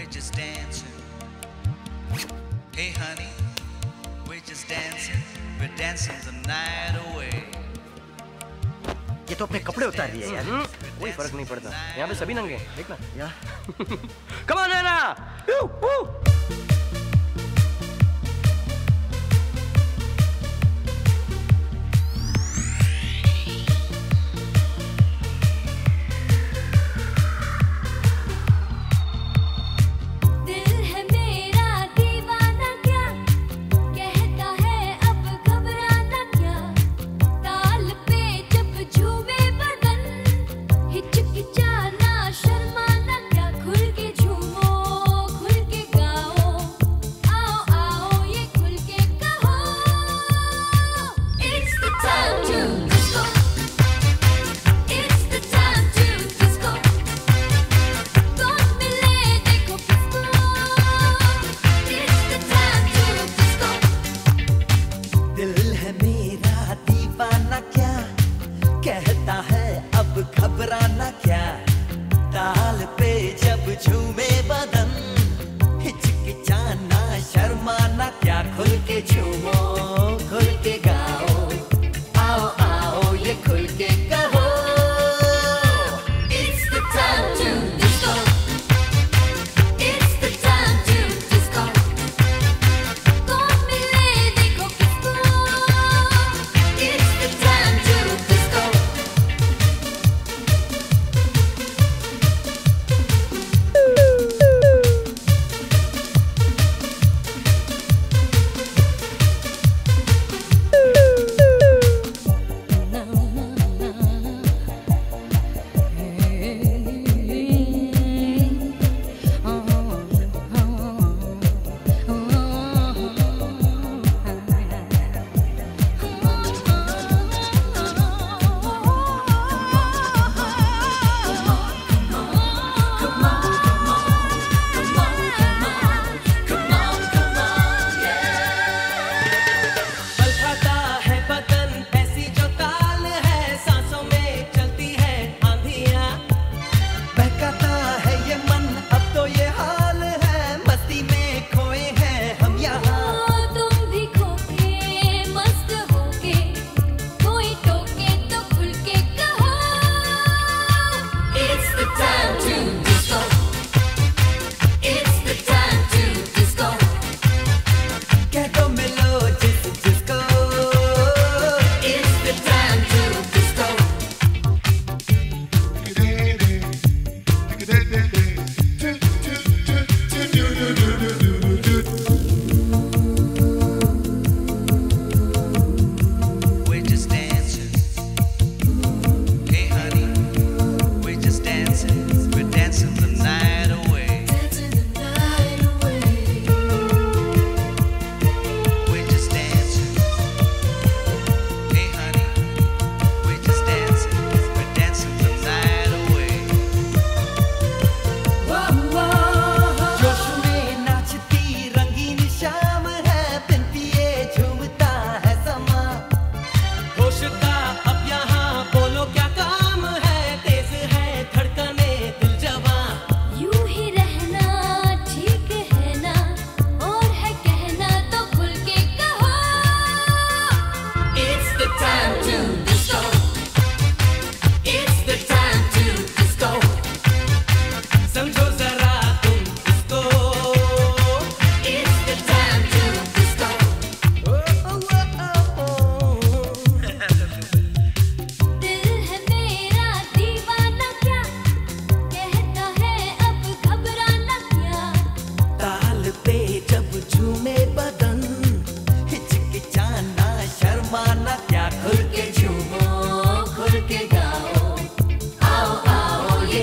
we're just dancing. Hey, honey, we're just dancing. We're dancing the night away. ये तो अपने कपड़े उतार दिए यार कोई फ़र्क नहीं पड़ता यहाँ पे सभी नंगे देखना यार कमाल है ना